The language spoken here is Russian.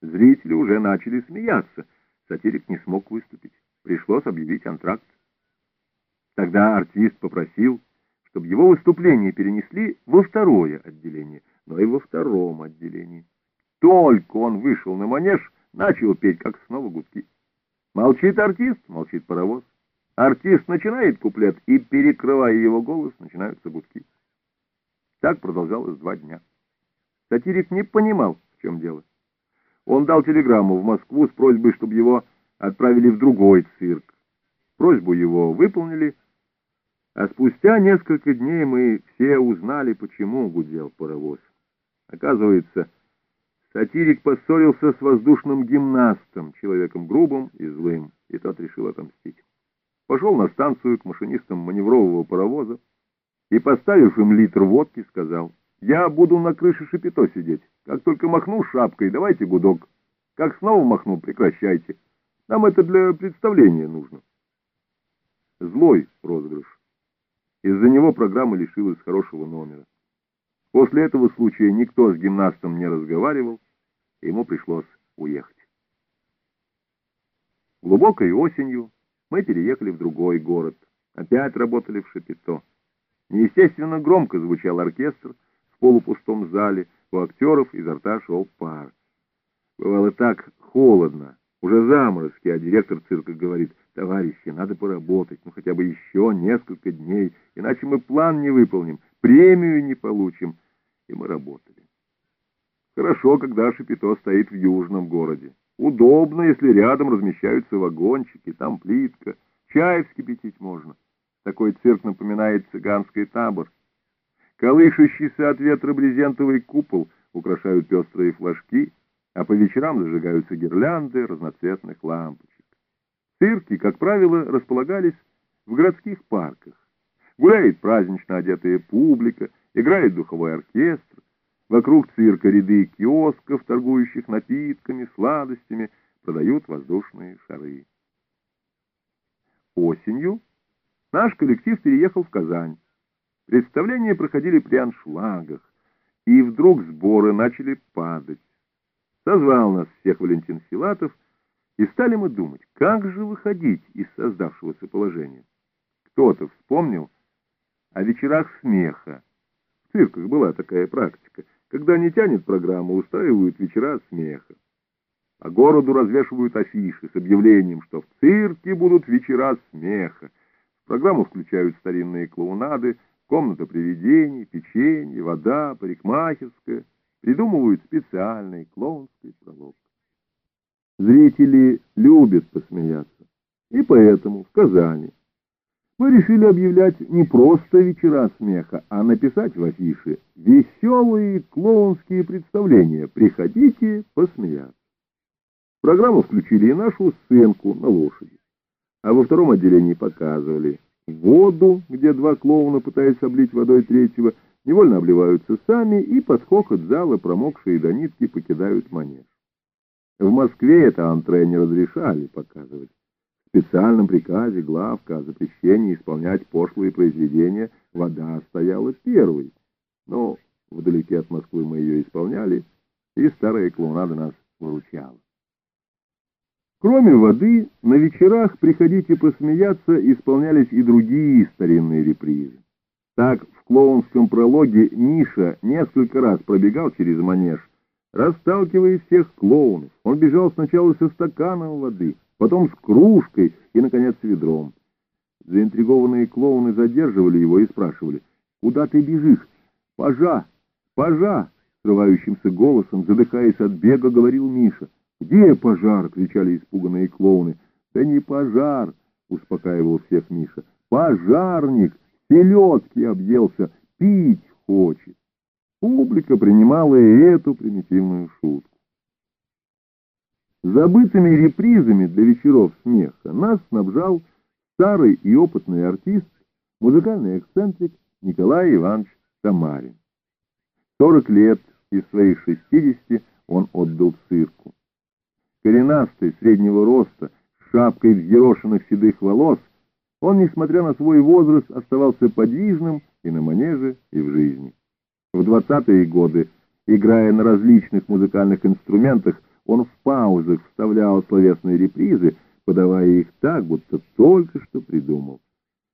Зрители уже начали смеяться. Сатирик не смог выступить. Пришлось объявить антракт. Тогда артист попросил, чтобы его выступление перенесли во второе отделение, но и во втором отделении. Только он вышел на манеж, начал петь, как снова гудки. Молчит артист, молчит паровоз. Артист начинает куплет, и, перекрывая его голос, начинаются гудки. Так продолжалось два дня. Сатирик не понимал, в чем дело. Он дал телеграмму в Москву с просьбой, чтобы его отправили в другой цирк. Просьбу его выполнили, а спустя несколько дней мы все узнали, почему гудел паровоз. Оказывается, сатирик поссорился с воздушным гимнастом, человеком грубым и злым, и тот решил отомстить. Пошел на станцию к машинистам маневрового паровоза и, поставив им литр водки, сказал, «Я буду на крыше шапито сидеть. Как только махну шапкой, давайте гудок. Как снова махну, прекращайте. Нам это для представления нужно». Злой розыгрыш. Из-за него программа лишилась хорошего номера. После этого случая никто с гимнастом не разговаривал, и ему пришлось уехать. Глубокой осенью мы переехали в другой город. Опять работали в Шапито. Неестественно громко звучал оркестр полупустом зале, у актеров изо рта шел пар. Бывало так холодно, уже заморозки, а директор цирка говорит, товарищи, надо поработать, ну хотя бы еще несколько дней, иначе мы план не выполним, премию не получим. И мы работали. Хорошо, когда Шапито стоит в южном городе. Удобно, если рядом размещаются вагончики, там плитка, чай вскипятить можно. Такой цирк напоминает цыганский табор. Колышущийся от ветра брезентовый купол украшают пестрые флажки — а по вечерам зажигаются гирлянды разноцветных лампочек. Цирки, как правило, располагались в городских парках. Гуляет празднично одетая публика, играет духовой оркестр. Вокруг цирка ряды киосков, торгующих напитками, сладостями, продают воздушные шары. Осенью наш коллектив переехал в Казань. Представления проходили при аншлагах, и вдруг сборы начали падать. Созвал нас всех Валентин Силатов, и стали мы думать, как же выходить из создавшегося положения. Кто-то вспомнил о вечерах смеха. В цирках была такая практика. Когда не тянет программу, устраивают вечера смеха. А городу развешивают афиши с объявлением, что в цирке будут вечера смеха. В программу включают старинные клоунады, комната привидений, печенье, вода, парикмахерская — придумывают специальный клоунский пролог. Зрители любят посмеяться, и поэтому в Казани мы решили объявлять не просто вечера смеха, а написать в афише «Веселые клоунские представления. Приходите посмеяться». В программу включили и нашу сценку на лошади, а во втором отделении показывали воду, где два клоуна пытаются облить водой третьего, невольно обливаются сами и под хохот зала, промокшие до нитки, покидают манеж. В Москве это антре не разрешали показывать. В специальном приказе главка о запрещении исполнять пошлые произведения вода стояла первой. Но вдалеке от Москвы мы ее исполняли, и старая клоунада нас выручала. Кроме воды, на вечерах «Приходите посмеяться» исполнялись и другие старинные репризы. Так, в клоунском прологе Миша несколько раз пробегал через манеж, расталкивая всех клоунов. Он бежал сначала со стаканом воды, потом с кружкой и, наконец, с ведром. Заинтригованные клоуны задерживали его и спрашивали, «Куда ты бежишь? Пожа! Пожа!» Срывающимся голосом, задыхаясь от бега, говорил Миша. «Где пожар?» — кричали испуганные клоуны. «Да не пожар!» — успокаивал всех Миша. «Пожарник!» селедки объелся, пить хочет. Публика принимала и эту примитивную шутку. Забытыми репризами для вечеров смеха нас снабжал старый и опытный артист, музыкальный эксцентрик Николай Иванович Тамарин. Сорок лет из своих шестидесяти он отдал цирку. Коренастый, среднего роста, с шапкой взъерошенных седых волос, он, несмотря на свой возраст, оставался подвижным и на манеже, и в жизни. В двадцатые годы, играя на различных музыкальных инструментах, Он в паузах вставлял словесные репризы, подавая их так, будто только что придумал.